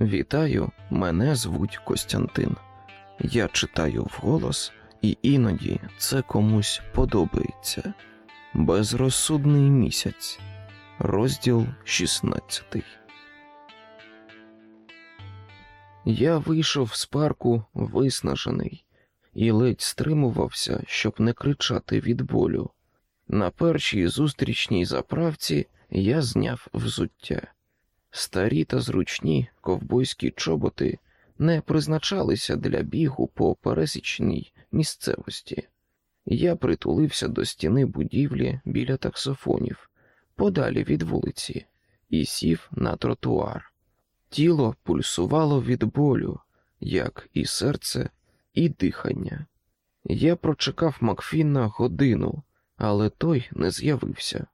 Вітаю, мене звуть Костянтин. Я читаю вголос, і іноді це комусь подобається. Безрозсудний місяць. Розділ 16. Я вийшов з парку виснажений і ледь стримувався, щоб не кричати від болю. На першій зустрічній заправці я зняв взуття. Старі та зручні ковбойські чоботи не призначалися для бігу по пересічній місцевості. Я притулився до стіни будівлі біля таксофонів, подалі від вулиці, і сів на тротуар. Тіло пульсувало від болю, як і серце, і дихання. Я прочекав Макфіна годину, але той не з'явився.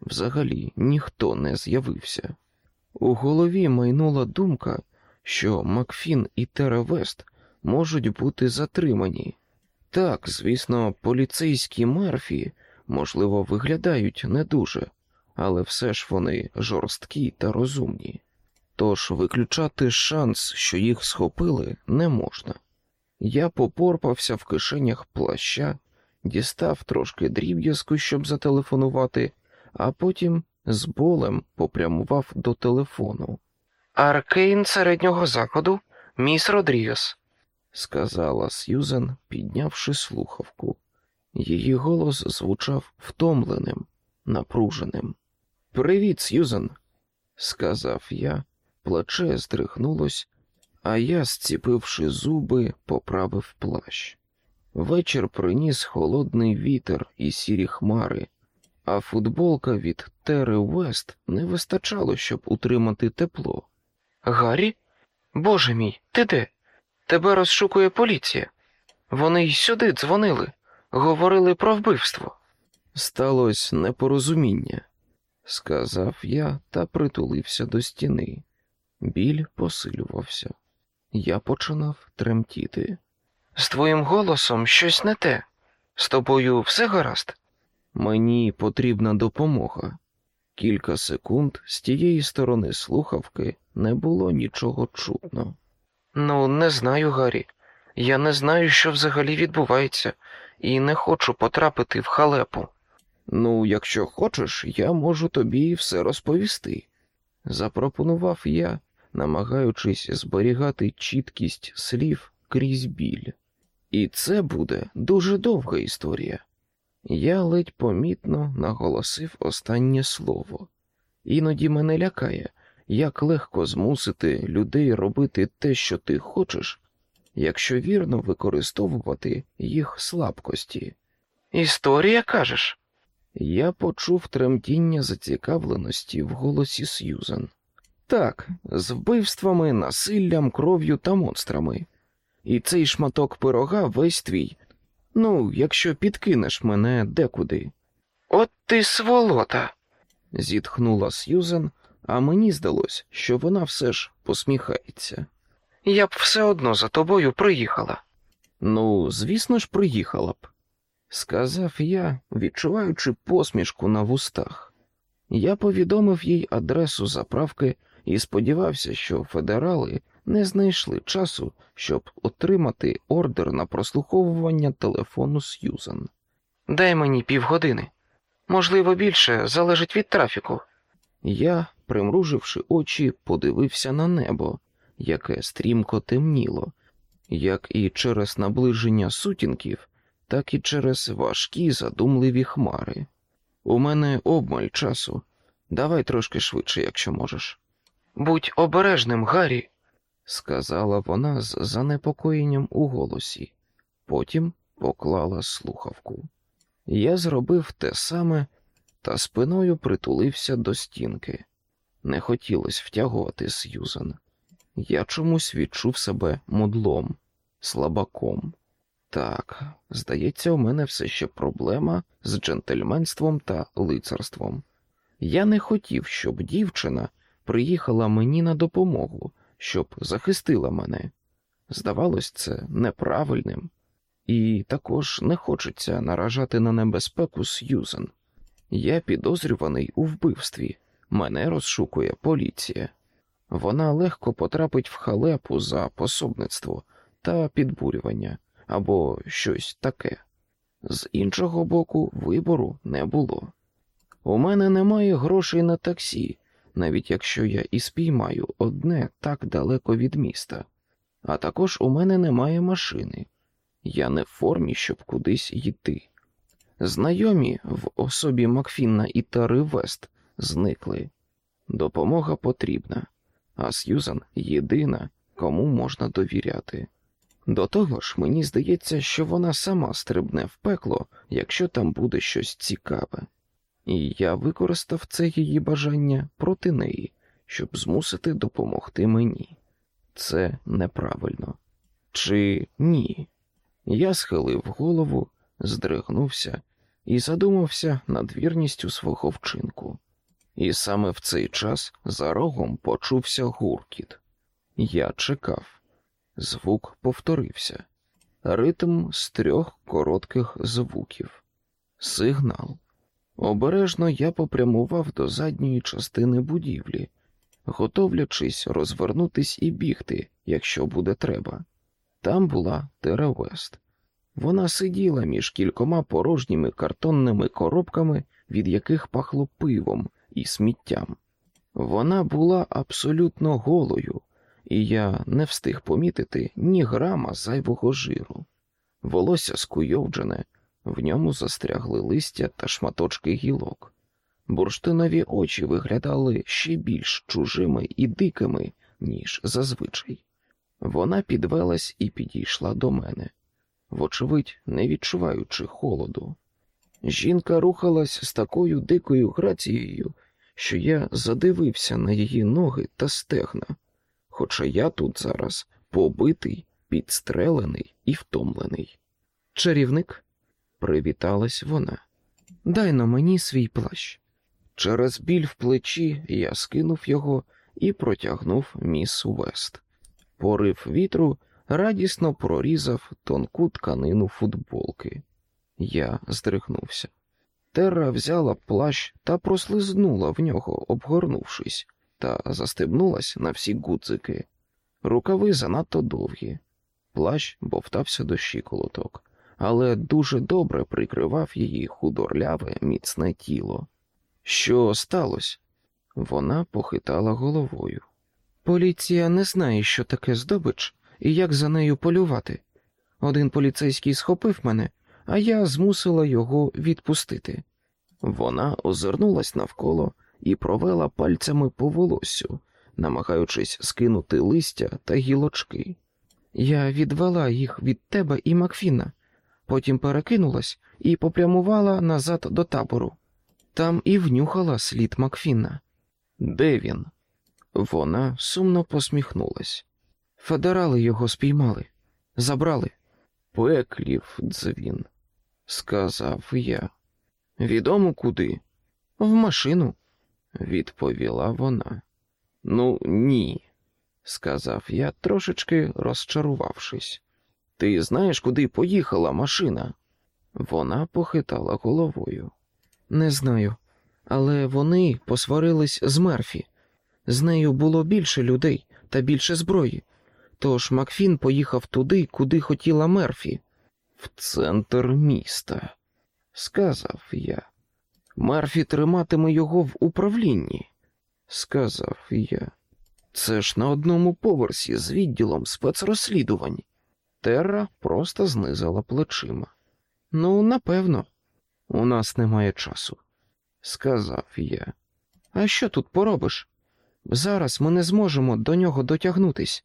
Взагалі ніхто не з'явився. У голові майнула думка, що Макфін і Теревест можуть бути затримані. Так, звісно, поліцейські Мерфі, можливо, виглядають не дуже, але все ж вони жорсткі та розумні. Тож виключати шанс, що їх схопили, не можна. Я попорпався в кишенях плаща, дістав трошки дріб'язку, щоб зателефонувати, а потім з болем попрямував до телефону. Аркейн середнього заходу, міс Родрігес. сказала Сьюзен, піднявши слухавку. Її голос звучав втомленим, напруженим. Привіт, Сьюзен, сказав я, плече здригнулось, а я, зціпивши зуби, поправив плащ. Вечір приніс холодний вітер і сірі хмари, а футболка від Тери Вест не вистачало, щоб утримати тепло. Гаррі? Боже мій, ти де? Тебе розшукує поліція. Вони й сюди дзвонили, говорили про вбивство. Сталось непорозуміння, сказав я та притулився до стіни. Біль посилювався. Я починав тремтіти. З твоїм голосом щось не те. З тобою все гаразд? Мені потрібна допомога. Кілька секунд з тієї сторони слухавки не було нічого чутно. Ну, не знаю, Гаррі. Я не знаю, що взагалі відбувається, і не хочу потрапити в халепу. Ну, якщо хочеш, я можу тобі все розповісти, запропонував я, намагаючись зберігати чіткість слів крізь біль. І це буде дуже довга історія. Я ледь помітно наголосив останнє слово. Іноді мене лякає, як легко змусити людей робити те, що ти хочеш, якщо вірно використовувати їх слабкості. Історія кажеш? Я почув тремтіння зацікавленості в голосі Сьюзен. Так, з вбивствами, насиллям, кров'ю та монстрами. І цей шматок пирога весь твій. Ну, якщо підкинеш мене декуди. От ти сволота. зітхнула Сьюзен, а мені здалось, що вона все ж посміхається. Я б все одно за тобою приїхала. Ну, звісно ж, приїхала б, сказав я, відчуваючи посмішку на вустах. Я повідомив їй адресу заправки і сподівався, що федерали не знайшли часу, щоб отримати ордер на прослуховування телефону Сьюзен. Дай мені півгодини. Можливо, більше залежить від трафіку. Я, примруживши очі, подивився на небо, яке стрімко темніло, як і через наближення сутінків, так і через важкі задумливі хмари. У мене обмаль часу. Давай трошки швидше, якщо можеш, Будь обережним, Гаррі. Сказала вона з занепокоєнням у голосі. Потім поклала слухавку. Я зробив те саме та спиною притулився до стінки. Не хотілося втягувати Сьюзан. Я чомусь відчув себе мудлом, слабаком. Так, здається, у мене все ще проблема з джентльменством та лицарством. Я не хотів, щоб дівчина приїхала мені на допомогу, щоб захистила мене. Здавалось, це неправильним, і також не хочеться наражати на небезпеку Сьюзен. Я підозрюваний у вбивстві, мене розшукує поліція. вона легко потрапить в халепу за пособництво та підбурювання або щось таке. З іншого боку, вибору не було. У мене немає грошей на таксі, навіть якщо я і спіймаю одне так далеко від міста, а також у мене немає машини. Я не в формі, щоб кудись йти. Знайомі в особі Макфінна і Тари Вест зникли. Допомога потрібна, а Сьюзан єдина, кому можна довіряти. До того ж, мені здається, що вона сама стрибне в пекло, якщо там буде щось цікаве, і я використав це її бажання проти неї, щоб змусити допомогти мені. Це неправильно. Чи ні? Я схилив голову, здригнувся і задумався над вірністю свого вчинку. І саме в цей час за рогом почувся гуркіт. Я чекав. Звук повторився. Ритм з трьох коротких звуків. Сигнал. Обережно я попрямував до задньої частини будівлі, готовлячись розвернутись і бігти, якщо буде треба. Там була Тера Вест. Вона сиділа між кількома порожніми картонними коробками, від яких пахло пивом і сміттям. Вона була абсолютно голою, і я не встиг помітити ні грама зайвого жиру. Волосся скуйовджене, в ньому застрягли листя та шматочки гілок. Бурштинові очі виглядали ще більш чужими і дикими, ніж зазвичай. Вона підвелась і підійшла до мене, вочевидь, не відчуваючи холоду. Жінка рухалась з такою дикою грацією, що я задивився на її ноги та стегна, хоча я тут зараз побитий, підстрелений і втомлений. Чарівник, привіталась вона, дай на мені свій плащ. Через біль в плечі я скинув його і протягнув міс Вест. Порив вітру радісно прорізав тонку тканину футболки. Я здригнувся. Терра взяла плащ та прослизнула в нього, обгорнувшись, та застебнулась на всі гудзики. Рукави занадто довгі. Плащ бовтався до щиколоток, але дуже добре прикривав її худорляве, міцне тіло. Що сталося? Вона похитала головою. Поліція не знає, що таке здобич і як за нею полювати. Один поліцейський схопив мене, а я змусила його відпустити. Вона озирнулась навколо і провела пальцями по волоссю, намагаючись скинути листя та гілочки. Я відвела їх від тебе і Макфіна, потім перекинулась і попрямувала назад до табору. Там і внюхала слід Макфіна. Де він? Вона сумно посміхнулась. Федерали його спіймали, забрали. Пеклів дзвін, сказав я. Відомо куди? В машину, відповіла вона. Ну, ні, сказав я, трошечки розчарувавшись. Ти знаєш, куди поїхала машина? Вона похитала головою. Не знаю, але вони посварились з Мерфі. З нею було більше людей та більше зброї. Тож Макфін поїхав туди, куди хотіла Мерфі, в центр міста, сказав я. Мерфі триматиме його в управлінні, сказав я. Це ж на одному поверсі з відділом спецрозслідувань. Терра просто знизила плечима. Ну, напевно, у нас немає часу, сказав я. А що тут поробиш? Зараз ми не зможемо до нього дотягнутись.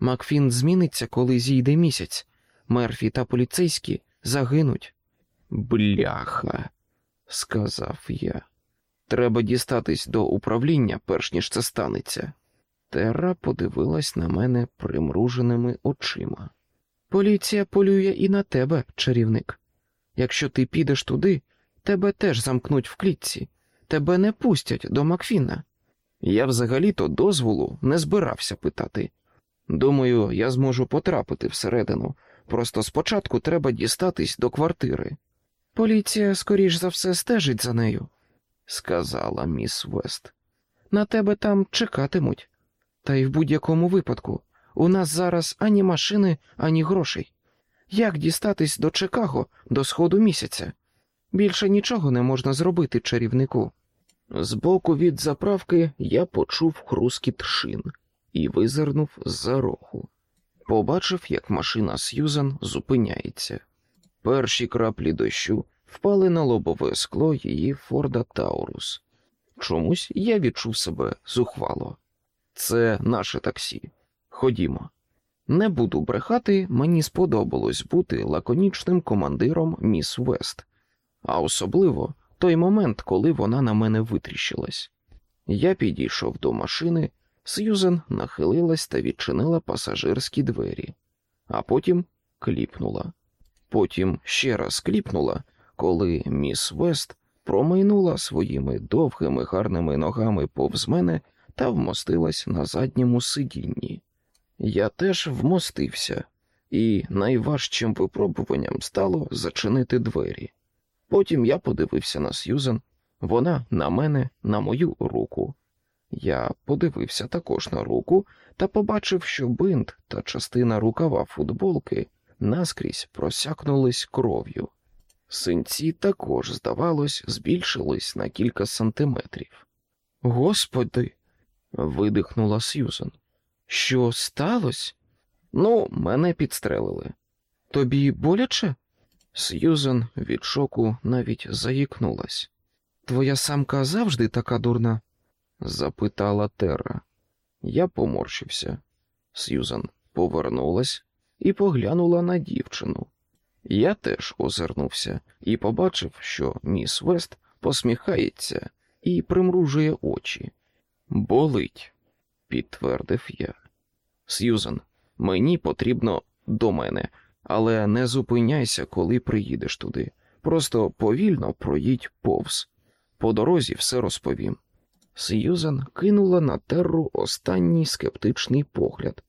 Макфін зміниться, коли зійде місяць. Мерфі та поліцейські загинуть. Бляха, сказав я. Треба дістатись до управління, перш ніж це станеться. Терра подивилась на мене примруженими очима. Поліція полює і на тебе, чарівник. Якщо ти підеш туди, тебе теж замкнуть в клітці, тебе не пустять до Макфіна. Я взагалі-то дозволу не збирався питати. Думаю, я зможу потрапити всередину. Просто спочатку треба дістатись до квартири. Поліція, скоріш за все, стежить за нею, сказала міс Вест. На тебе там чекатимуть. Та й в будь-якому випадку у нас зараз ані машини, ані грошей. Як дістатись до Чикаго до сходу місяця? Більше нічого не можна зробити чарівнику. Збоку від заправки я почув хрускіт шин і визирнув з-за рогу. Побачив, як машина Сьюзан зупиняється. Перші краплі дощу впали на лобове скло її Форда Таурус. Чомусь я відчув себе зухвало. Це наше таксі. Ходімо. Не буду брехати, мені сподобалось бути лаконічним командиром міс Вест, а особливо той момент, коли вона на мене витріщилась. Я підійшов до машини, Сьюзен нахилилась та відчинила пасажирські двері, а потім кліпнула. Потім ще раз кліпнула, коли міс Вест промайнула своїми довгими гарними ногами повз мене та вмостилась на задньому сидінні. Я теж вмостився, і найважчим випробуванням стало зачинити двері. Потім я подивився на Сьюзен, вона на мене, на мою руку. Я подивився також на руку та побачив, що бинт та частина рукава футболки наскрізь просякнулись кров'ю. Синці також, здавалось, збільшились на кілька сантиметрів. Господи, видихнула Сьюзен. Що сталося? Ну, мене підстрелили. Тобі боляче? Сьюзен від шоку навіть заїкнулась. Твоя самка завжди така дурна? запитала Терра. Я поморщився. Сьюзен повернулась і поглянула на дівчину. Я теж озирнувся і побачив, що міс Вест посміхається і примружує очі. Болить, підтвердив я. Сьюзен, мені потрібно до мене, але не зупиняйся, коли приїдеш туди. Просто повільно проїдь повз. По дорозі все розповім. Сьюзен кинула на терру останній скептичний погляд,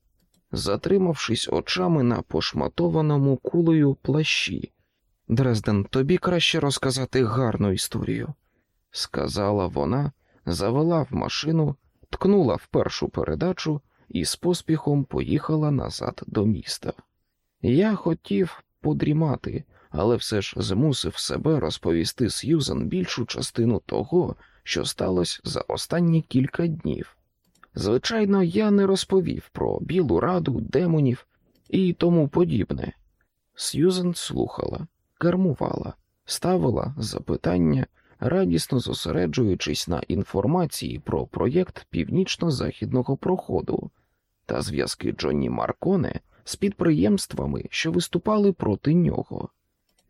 затримавшись очами на пошматованому кулею плащі. Дрезден, тобі краще розказати гарну історію, сказала вона, завела в машину, ткнула в першу передачу і з поспіхом поїхала назад до міста. Я хотів подрімати, але все ж змусив себе розповісти Сьюзен більшу частину того, що сталося за останні кілька днів. Звичайно, я не розповів про білу раду, демонів і тому подібне. Сьюзен слухала, кермувала, ставила запитання, радісно зосереджуючись на інформації про проєкт північно-західного проходу та зв'язки Джонні Марконе з підприємствами, що виступали проти нього.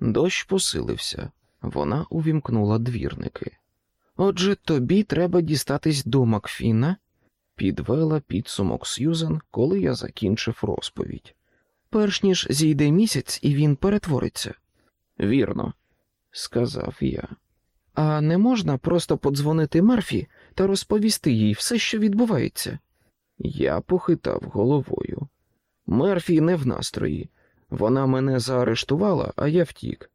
Дощ посилився, вона увімкнула двірники. Отже, тобі треба дістатись до Макфіна, підвела підсумок Сьюзен, коли я закінчив розповідь. перш ніж зійде місяць і він перетвориться. Вірно, сказав я. А не можна просто подзвонити Марфі та розповісти їй все, що відбувається. Я похитав головою. Мерфі не в настрої. Вона мене заарештувала, а я втік.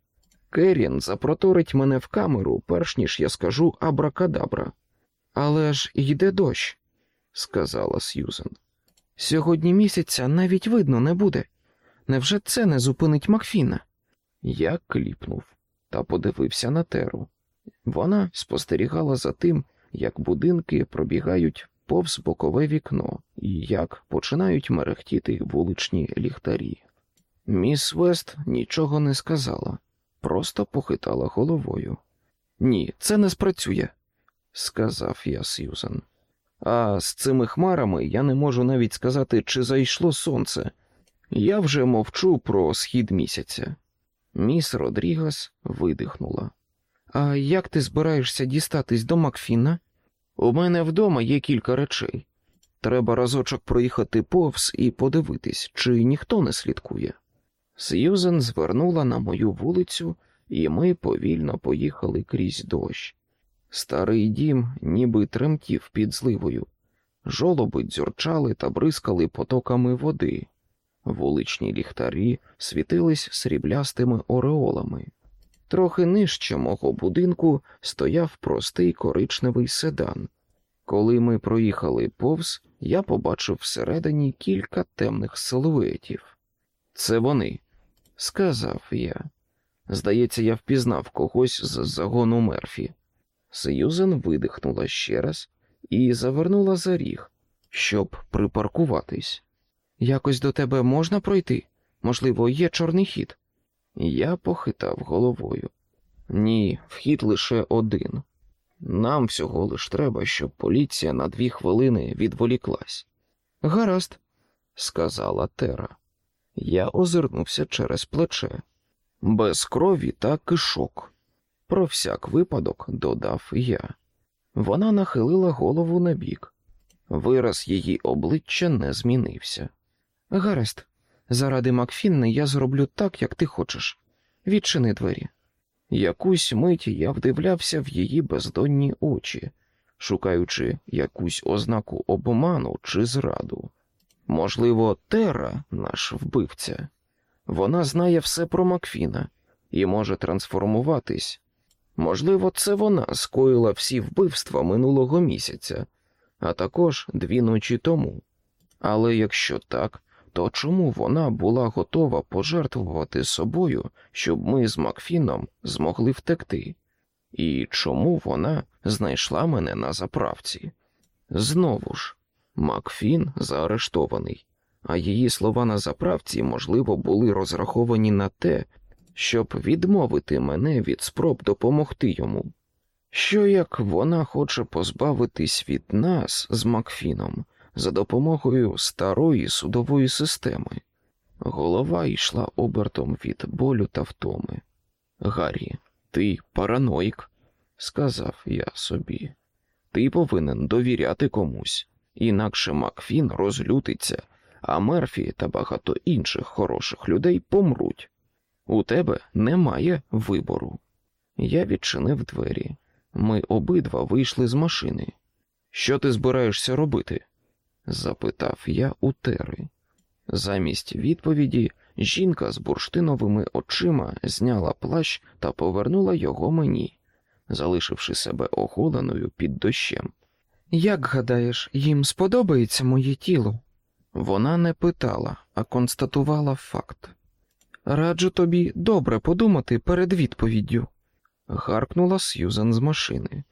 Керін запроторить мене в камеру, перш ніж я скажу абракадабра. Але ж йде дощ, сказала Сьюзен. Сьогодні місяця навіть видно не буде. Невже це не зупинить Макфіна? Я кліпнув та подивився на теру. Вона спостерігала за тим, як будинки пробігають повз бокове вікно і як починають мерехтіти вуличні ліхтарі. Міс Вест нічого не сказала, просто похитала головою. Ні, це не спрацює, сказав я Сьюзен. А з цими хмарами я не можу навіть сказати, чи зайшло сонце. Я вже мовчу про схід місяця. Міс Родрігас видихнула. А як ти збираєшся дістатись до Макфіна? У мене вдома є кілька речей. Треба разочок проїхати повз і подивитись, чи ніхто не слідкує. Сьюзен звернула на мою вулицю, і ми повільно поїхали крізь дощ. Старий дім ніби тремтів під зливою. Жолоби дзюрчали та бризкали потоками води. Вуличні ліхтарі світились сріблястими ореолами. Трохи нижче мого будинку стояв простий коричневий седан. Коли ми проїхали повз, я побачив всередині кілька темних силуетів. Це вони, сказав я. Здається, я впізнав когось з загону Мерфі. Сьюзен видихнула ще раз і завернула за ріг, щоб припаркуватись. Якось до тебе можна пройти? Можливо, є чорний хід. Я похитав головою. Ні, вхід лише один. Нам всього лиш треба, щоб поліція на дві хвилини відволіклась. Гаразд, сказала Тера. Я озирнувся через плече. Без крові та кишок. Про всяк випадок додав я. Вона нахилила голову на бік. Вираз її обличчя не змінився. Гаразд, заради Макфінни я зроблю так, як ти хочеш. Відчини двері. Якусь мить я вдивлявся в її бездонні очі, шукаючи якусь ознаку обману чи зраду. Можливо, Тера, наш вбивця. Вона знає все про Макфіна і може трансформуватись. Можливо, це вона скоїла всі вбивства минулого місяця, а також дві ночі тому. Але якщо так, то чому вона була готова пожертвувати собою, щоб ми з Макфіном змогли втекти? І чому вона знайшла мене на заправці? Знову ж, Макфін заарештований, а її слова на заправці, можливо, були розраховані на те, щоб відмовити мене від спроб допомогти йому. Що як вона хоче позбавитись від нас з Макфіном за допомогою старої судової системи? Голова йшла обертом від болю та втоми. Гаррі, ти параноїк, сказав я собі. Ти повинен довіряти комусь, інакше Макфін розлютиться, а Мерфі та багато інших хороших людей помруть. У тебе немає вибору. Я відчинив двері. Ми обидва вийшли з машини. Що ти збираєшся робити? Запитав я у Тери. Замість відповіді жінка з бурштиновими очима зняла плащ та повернула його мені, залишивши себе оголеною під дощем. Як гадаєш, їм сподобається моє тіло? Вона не питала, а констатувала факт. Раджу тобі добре подумати перед відповіддю, гаркнула Сьюзен з машини.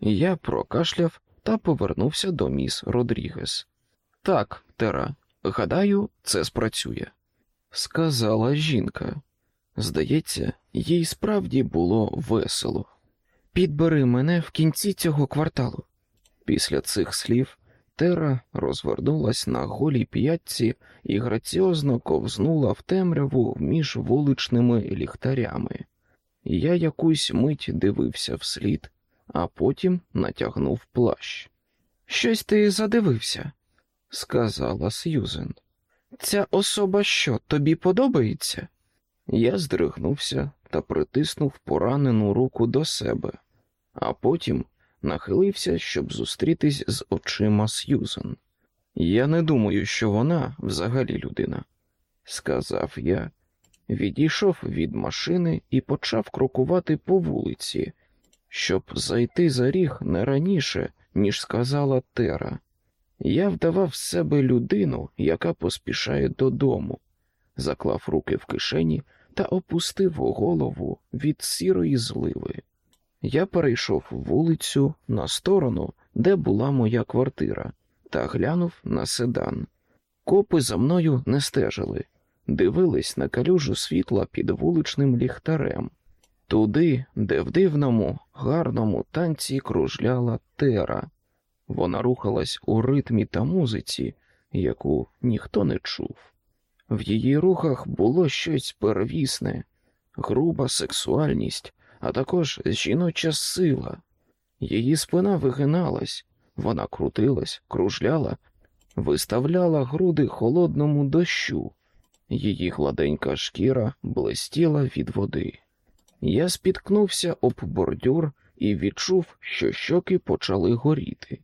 Я прокашляв та повернувся до міс Родрігес. Так, Тера, гадаю, це спрацює, сказала жінка. Здається, їй справді було весело. Підбери мене в кінці цього кварталу. Після цих слів Тера розвернулась на голій п'ятці і граціозно ковзнула в темряву між вуличними ліхтарями. Я якусь мить дивився вслід, а потім натягнув плащ. Щось ти задивився, сказала Сьюзен. Ця особа що, тобі подобається? Я здригнувся та притиснув поранену руку до себе, а потім нахилився, щоб зустрітись з очима Сьюзен. Я не думаю, що вона взагалі людина, сказав я, відійшов від машини і почав крокувати по вулиці, щоб зайти за ріг не раніше, ніж сказала Тера. Я вдавав з себе людину, яка поспішає додому, заклав руки в кишені та опустив голову від сірої зливи. Я перейшов вулицю на сторону, де була моя квартира, та глянув на седан. Копи за мною не стежили, дивились на калюжу світла під вуличним ліхтарем, туди, де в дивному, гарному танці кружляла тера. Вона рухалась у ритмі та музиці, яку ніхто не чув. В її рухах було щось первісне, груба сексуальність, а також жіноча сила. Її спина вигиналась, вона крутилась, кружляла, виставляла груди холодному дощу, її гладенька шкіра блистіла від води. Я спіткнувся об бордюр і відчув, що щоки почали горіти.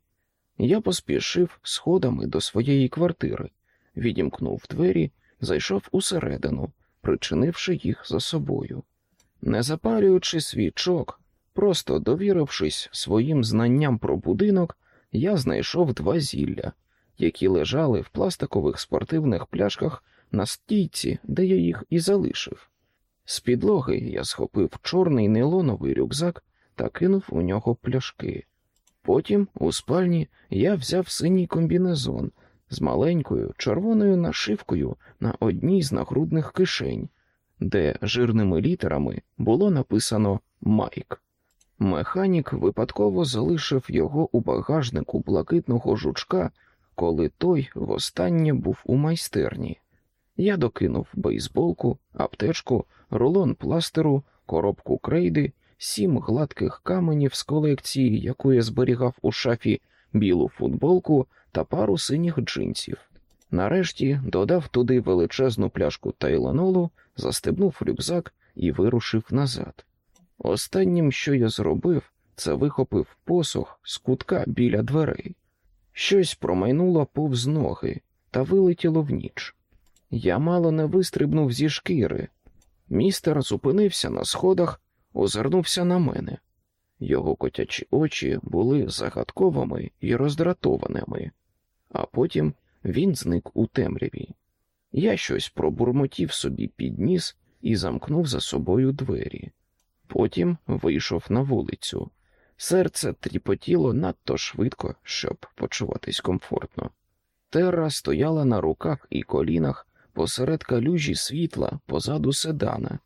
Я поспішив сходами до своєї квартири, відімкнув двері, зайшов усередину, причинивши їх за собою. Не запалюючи свічок, просто довірившись своїм знанням про будинок, я знайшов два зілля які лежали в пластикових спортивних пляшках на стійці, де я їх і залишив. З підлоги я схопив чорний нейлоновий рюкзак та кинув у нього пляшки. Потім у спальні я взяв синій комбінезон з маленькою червоною нашивкою на одній з нагрудних кишень, де жирними літерами було написано Майк. Механік випадково залишив його у багажнику блакитного жучка, коли той востаннє був у майстерні. Я докинув бейсболку, аптечку, рулон пластеру, коробку крейди, сім гладких каменів з колекції, яку я зберігав у шафі, білу футболку та пару синіх джинсів. Нарешті додав туди величезну пляшку тайланолу, застебнув рюкзак і вирушив назад. Останнім, що я зробив, це вихопив посох з кутка біля дверей. Щось промайнуло повз ноги та вилетіло в ніч. Я мало не вистрибнув зі шкіри. Містер зупинився на сходах, озирнувся на мене. Його котячі очі були загадковими і роздратованими, а потім він зник у темряві. Я щось пробурмотів собі під ніс і замкнув за собою двері. Потім вийшов на вулицю. Серце тріпотіло надто швидко, щоб почуватись комфортно. Терра стояла на руках і колінах посеред калюжі світла позаду седана.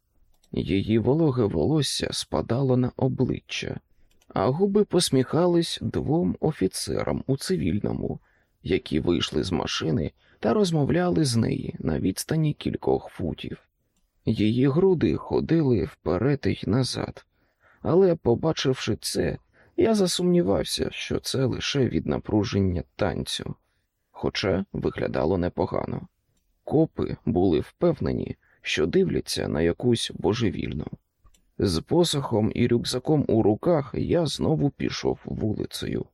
Її вологе волосся спадало на обличчя, а губи посміхались двом офіцерам у цивільному, які вийшли з машини та розмовляли з неї на відстані кількох футів. Її груди ходили вперед і назад, але, побачивши це, я засумнівався, що це лише від напруження танцю, хоча виглядало непогано. Копи були впевнені, що дивляться на якусь божевільну. З посохом і рюкзаком у руках я знову пішов вулицею.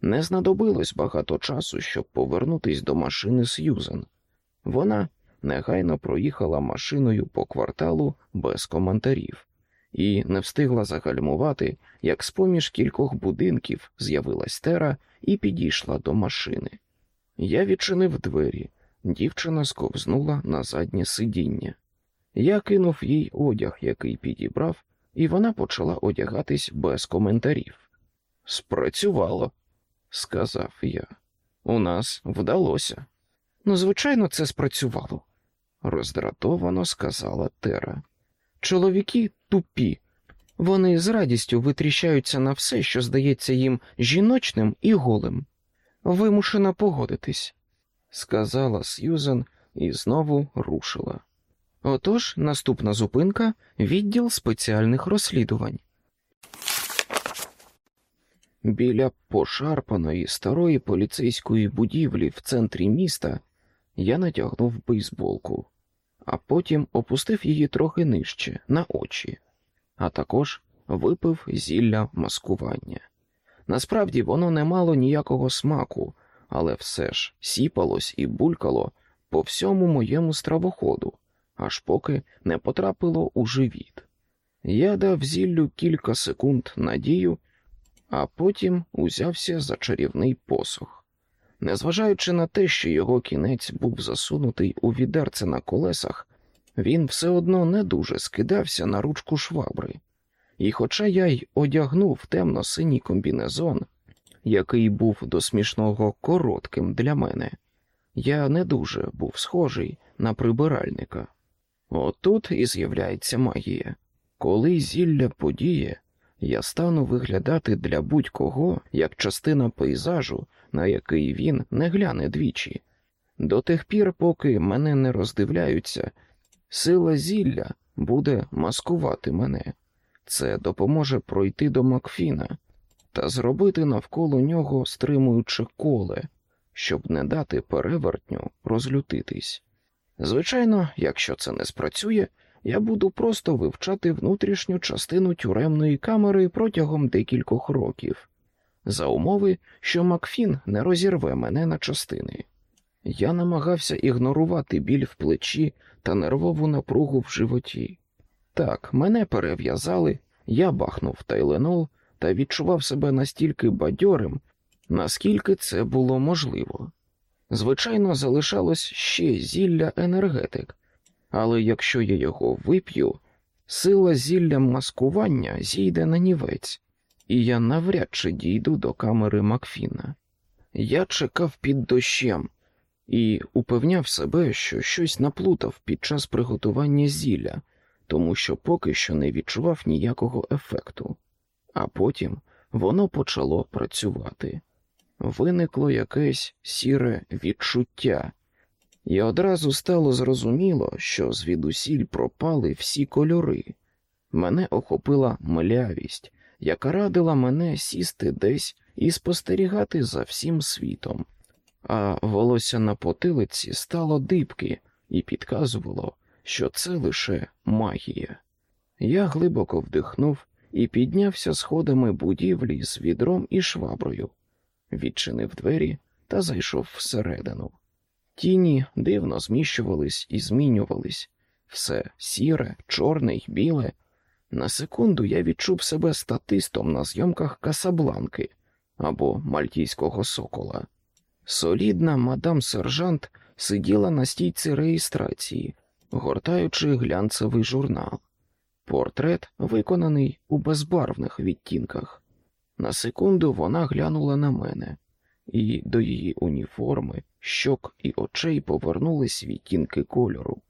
Не знадобилось багато часу, щоб повернутись до машини Сьюзен. Вона негайно проїхала машиною по кварталу без коментарів і не встигла загальмувати, як з поміж кількох будинків з'явилась тера і підійшла до машини. Я відчинив двері, дівчина сковзнула на заднє сидіння. Я кинув їй одяг, який підібрав, і вона почала одягатись без коментарів. Спрацювало, сказав я. У нас вдалося. Ну, звичайно, це спрацювало, роздратовано сказала Тера. Чоловіки тупі. Вони з радістю витріщаються на все, що здається їм жіночним і голим. Вимушена погодитись, сказала Сьюзен і знову рушила. Отож, наступна зупинка відділ спеціальних розслідувань. Біля пошарпаної старої поліцейської будівлі в центрі міста я натягнув бейсболку, а потім опустив її трохи нижче на очі, а також випив зілля маскування. Насправді воно не мало ніякого смаку, але все ж сіпалось і булькало по всьому моєму стравоходу, аж поки не потрапило у живіт. Я дав зіллю кілька секунд надію, а потім узявся за чарівний посох. Незважаючи на те, що його кінець був засунутий у відерце на колесах, він все одно не дуже скидався на ручку швабри. І, хоча я й одягнув темно-синій комбінезон, який був до смішного коротким для мене, я не дуже був схожий на прибиральника. Отут і з'являється магія. Коли зілля подіє, я стану виглядати для будь-кого як частина пейзажу, на який він не гляне двічі. До тих пір, поки мене не роздивляються, сила зілля буде маскувати мене. Це допоможе пройти до Макфіна та зробити навколо нього стримуюче коле, щоб не дати перевертню розлютитись. Звичайно, якщо це не спрацює, я буду просто вивчати внутрішню частину тюремної камери протягом декількох років, за умови, що Макфін не розірве мене на частини. Я намагався ігнорувати біль в плечі та нервову напругу в животі. Так, мене перев'язали, я бахнув тайленол та відчував себе настільки бадьорим, наскільки це було можливо. Звичайно, залишалось ще зілля енергетик, але якщо я його вип'ю, сила зілля маскування зійде на нівець, і я навряд чи дійду до камери Макфіна. Я чекав під дощем і упевняв себе, що щось наплутав під час приготування зілля, тому що поки що не відчував ніякого ефекту, а потім воно почало працювати. Виникло якесь сіре відчуття, і одразу стало зрозуміло, що звідусіль пропали всі кольори. Мене охопила млявість, яка радила мене сісти десь і спостерігати за всім світом, а волосся на потилиці стало дибки і підказувало, що це лише магія. Я глибоко вдихнув і піднявся сходами будівлі з відром і шваброю, відчинив двері та зайшов всередину. Тіні дивно зміщувались і змінювались все сіре, чорне й біле. На секунду я відчув себе статистом на зйомках Касабланки або Мальтійського сокола. Солідна мадам сержант сиділа на стійці реєстрації, гортаючи глянцевий журнал. Портрет виконаний у безбарвних відтінках. На секунду вона глянула на мене, і до її уніформи, щок і очей повернулись відтінки кольору.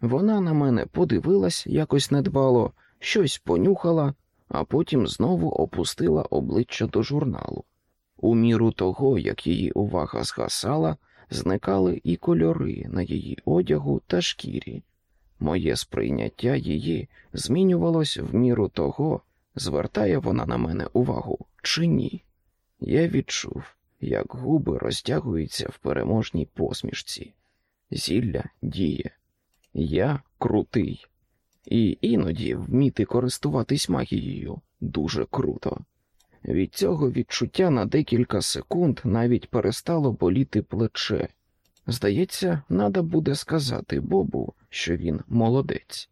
Вона на мене подивилась якось недбало, щось понюхала, а потім знову опустила обличчя до журналу. У міру того, як її увага згасала, зникали і кольори на її одягу та шкірі. Моє сприйняття її змінювалось в міру того, звертає вона на мене увагу чи ні. Я відчув, як губи розтягуються в переможній посмішці. Зілля діє. Я крутий. І іноді вміти користуватись магією дуже круто. Від цього відчуття на декілька секунд навіть перестало боліти плече. Здається, надо буде сказати Бобу, що він молодець.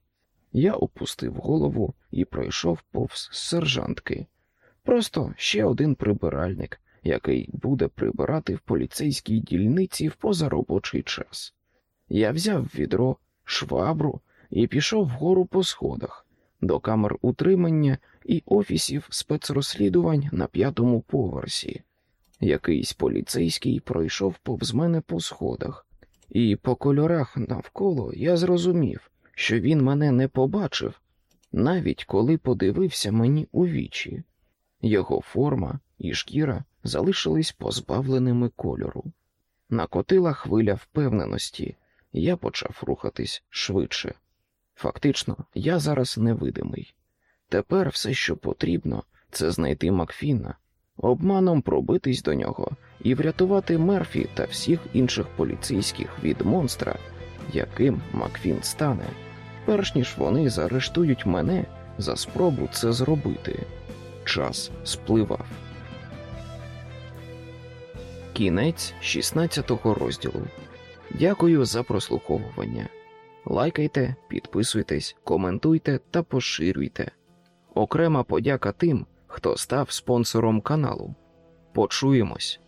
Я опустив голову і пройшов повз сержантки. Просто ще один прибиральник, який буде прибирати в поліцейській дільниці в позаробочий час. Я взяв відро, швабру і пішов вгору по сходах до камер утримання і офісів спецрозслідувань на п'ятому поверсі. Якийсь поліцейський пройшов повз мене по сходах, і по кольорах навколо я зрозумів, що він мене не побачив, навіть коли подивився мені у вічі. Його форма і шкіра залишились позбавленими кольору. Накотила хвиля впевненості, я почав рухатись швидше. Фактично, я зараз невидимий. Тепер все, що потрібно, це знайти Макфіна, обманом пробитись до нього і врятувати Мерфі та всіх інших поліцейських від монстра, яким Макфін стане, перш ніж вони заарештують мене за спробу це зробити. Час спливав. Кінець 16 розділу. Дякую за прослуховування. Лайкайте, підписуйтесь, коментуйте та поширюйте. Окрема подяка тим, хто став спонсором каналу. Почуємось!